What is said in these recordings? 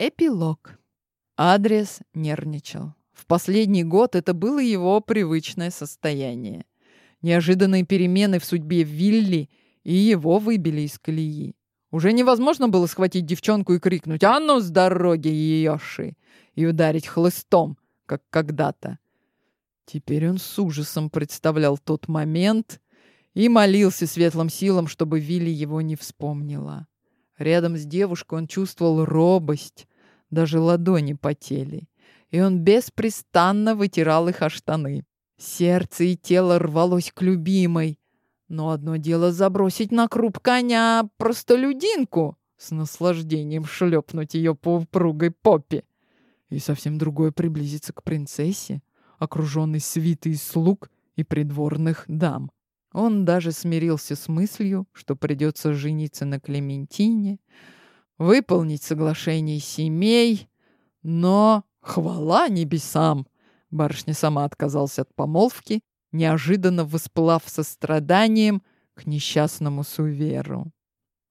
Эпилог. Адрес нервничал. В последний год это было его привычное состояние. Неожиданные перемены в судьбе Вилли и его выбили из колеи. Уже невозможно было схватить девчонку и крикнуть «А ну с дороги, Йоши!» и ударить хлыстом, как когда-то. Теперь он с ужасом представлял тот момент и молился светлым силам, чтобы Вилли его не вспомнила. Рядом с девушкой он чувствовал робость, даже ладони потели, и он беспрестанно вытирал их о штаны. Сердце и тело рвалось к любимой, но одно дело забросить на круп коня простолюдинку, с наслаждением шлепнуть ее по упругой попе. И совсем другое приблизиться к принцессе, окруженной свитой слуг и придворных дам. Он даже смирился с мыслью, что придется жениться на Клементине, выполнить соглашение семей, но хвала небесам! Барышня сама отказался от помолвки неожиданно воспылав состраданием к несчастному суверу.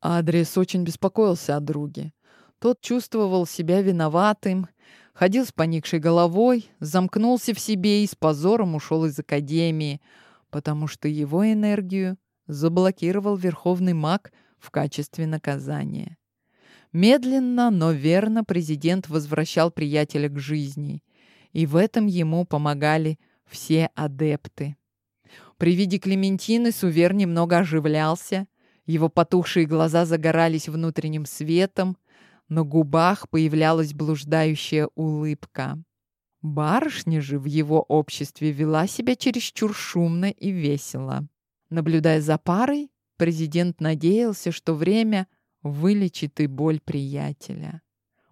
Адрес очень беспокоился о друге. Тот чувствовал себя виноватым, ходил с поникшей головой, замкнулся в себе и с позором ушел из академии, потому что его энергию заблокировал верховный маг в качестве наказания. Медленно, но верно президент возвращал приятеля к жизни, и в этом ему помогали все адепты. При виде Клементины Сувер немного оживлялся, его потухшие глаза загорались внутренним светом, на губах появлялась блуждающая улыбка. Барышня же в его обществе вела себя чересчур шумно и весело. Наблюдая за парой, президент надеялся, что время вылечит и боль приятеля.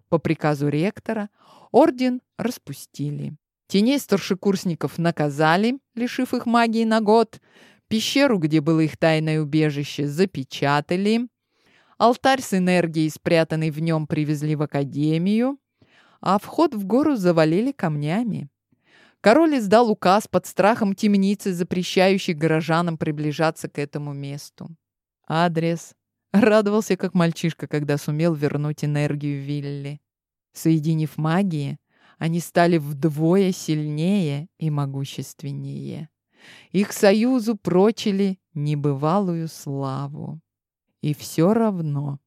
По приказу ректора орден распустили. Теней старшекурсников наказали, лишив их магии на год. Пещеру, где было их тайное убежище, запечатали. Алтарь с энергией, спрятанный в нем, привезли в академию, а вход в гору завалили камнями. Король издал указ под страхом темницы, запрещающий горожанам приближаться к этому месту. Адрес. Радовался, как мальчишка, когда сумел вернуть энергию Вилли. Соединив магии, они стали вдвое сильнее и могущественнее. Их союзу прочили небывалую славу. И все равно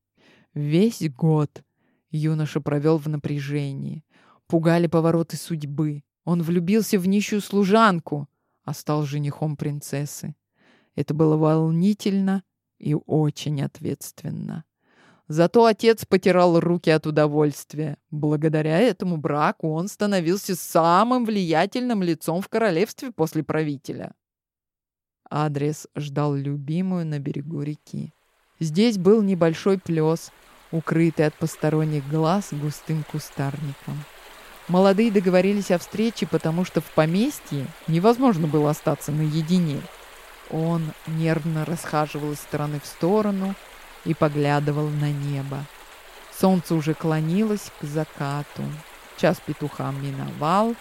весь год юноша провел в напряжении. Пугали повороты судьбы. Он влюбился в нищую служанку, а стал женихом принцессы. Это было волнительно и очень ответственно. Зато отец потирал руки от удовольствия. Благодаря этому браку он становился самым влиятельным лицом в королевстве после правителя. Адрес ждал любимую на берегу реки. Здесь был небольшой плес, укрытый от посторонних глаз густым кустарником. Молодые договорились о встрече, потому что в поместье невозможно было остаться наедине. Он нервно расхаживал из стороны в сторону, и поглядывал на небо. Солнце уже клонилось к закату. Час петухам миновал,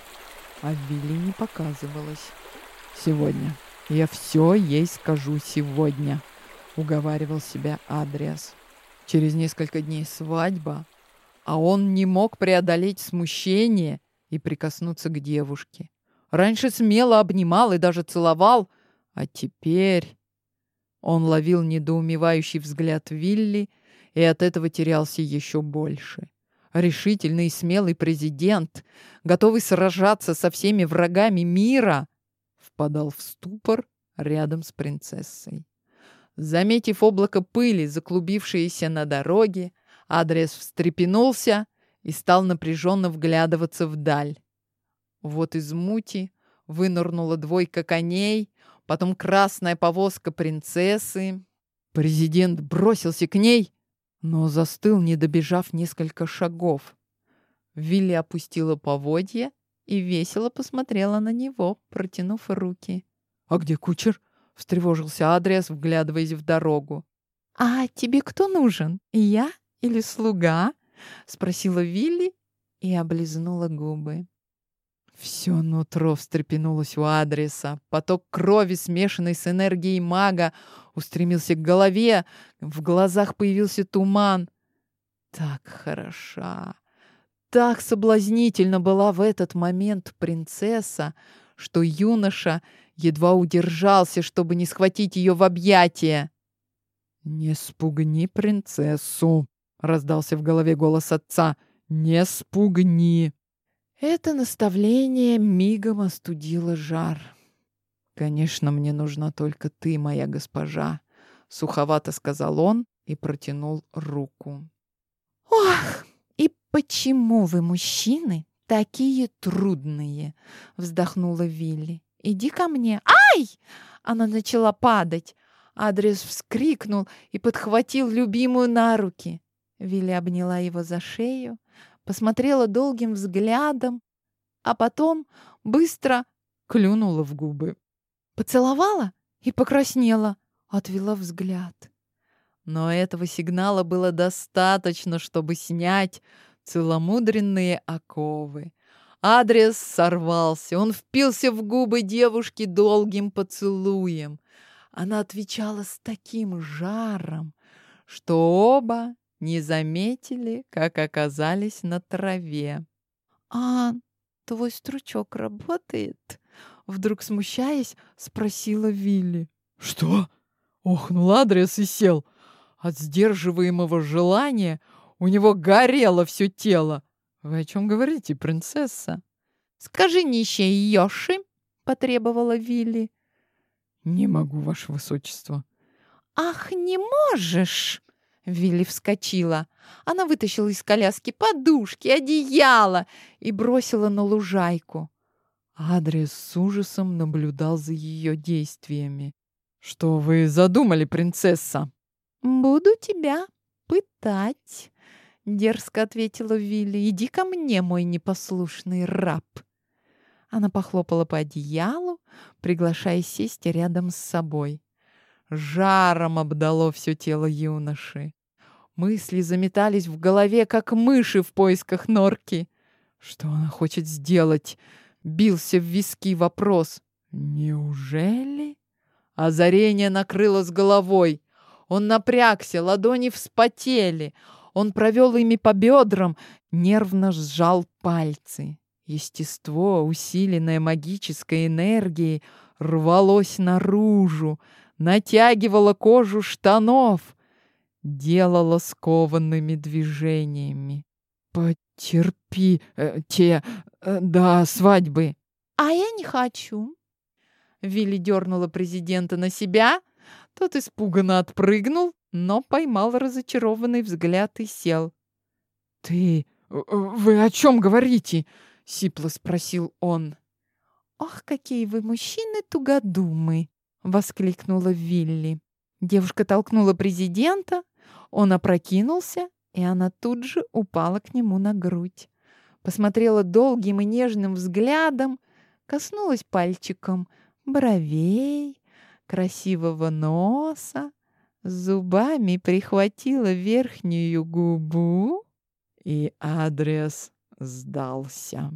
а Вилли не показывалось. «Сегодня. Я все ей скажу сегодня», — уговаривал себя Адриас. Через несколько дней свадьба, а он не мог преодолеть смущение и прикоснуться к девушке. Раньше смело обнимал и даже целовал, а теперь... Он ловил недоумевающий взгляд Вилли и от этого терялся еще больше. Решительный и смелый президент, готовый сражаться со всеми врагами мира, впадал в ступор рядом с принцессой. Заметив облако пыли, заклубившееся на дороге, Адрес встрепенулся и стал напряженно вглядываться вдаль. Вот из мути вынырнула двойка коней, потом красная повозка принцессы. Президент бросился к ней, но застыл, не добежав несколько шагов. Вилли опустила поводья и весело посмотрела на него, протянув руки. «А где кучер?» — встревожился Адриас, вглядываясь в дорогу. «А тебе кто нужен? Я или слуга?» — спросила Вилли и облизнула губы. Все нутро встрепенулось у адреса. Поток крови, смешанный с энергией мага, устремился к голове. В глазах появился туман. Так хороша, так соблазнительно была в этот момент принцесса, что юноша едва удержался, чтобы не схватить ее в объятия. «Не спугни принцессу!» — раздался в голове голос отца. «Не спугни!» Это наставление мигом остудило жар. «Конечно, мне нужна только ты, моя госпожа», — суховато сказал он и протянул руку. «Ох, и почему вы, мужчины, такие трудные?» — вздохнула Вилли. «Иди ко мне». «Ай!» Она начала падать. Адрес вскрикнул и подхватил любимую на руки. Вилли обняла его за шею, посмотрела долгим взглядом, а потом быстро клюнула в губы. Поцеловала и покраснела, отвела взгляд. Но этого сигнала было достаточно, чтобы снять целомудренные оковы. Адрес сорвался, он впился в губы девушки долгим поцелуем. Она отвечала с таким жаром, что оба не заметили, как оказались на траве. «А твой стручок работает?» Вдруг смущаясь, спросила Вилли. «Что?» — охнул адрес и сел. От сдерживаемого желания у него горело все тело. «Вы о чем говорите, принцесса?» «Скажи, нищая Йоши!» — потребовала Вилли. «Не могу, ваше высочество». «Ах, не можешь!» Вилли вскочила. Она вытащила из коляски подушки, одеяло и бросила на лужайку. Адрес с ужасом наблюдал за ее действиями. «Что вы задумали, принцесса?» «Буду тебя пытать», — дерзко ответила Вилли. «Иди ко мне, мой непослушный раб». Она похлопала по одеялу, приглашая сесть рядом с собой. Жаром обдало все тело юноши. Мысли заметались в голове, как мыши в поисках норки. Что она хочет сделать? Бился в виски вопрос. Неужели? Озарение накрыло с головой. Он напрягся, ладони вспотели. Он провел ими по бедрам, нервно сжал пальцы. Естество, усиленное магической энергией, рвалось наружу, натягивало кожу штанов — делала скованными движениями. «Потерпи, э, те, э, до свадьбы». «А я не хочу». Вилли дернула президента на себя. Тот испуганно отпрыгнул, но поймал разочарованный взгляд и сел. «Ты... Э, вы о чем говорите?» — сипло спросил он. «Ох, какие вы мужчины тугодумы!» — воскликнула Вилли. Девушка толкнула президента, он опрокинулся, и она тут же упала к нему на грудь. Посмотрела долгим и нежным взглядом, коснулась пальчиком бровей, красивого носа, зубами прихватила верхнюю губу, и адрес сдался.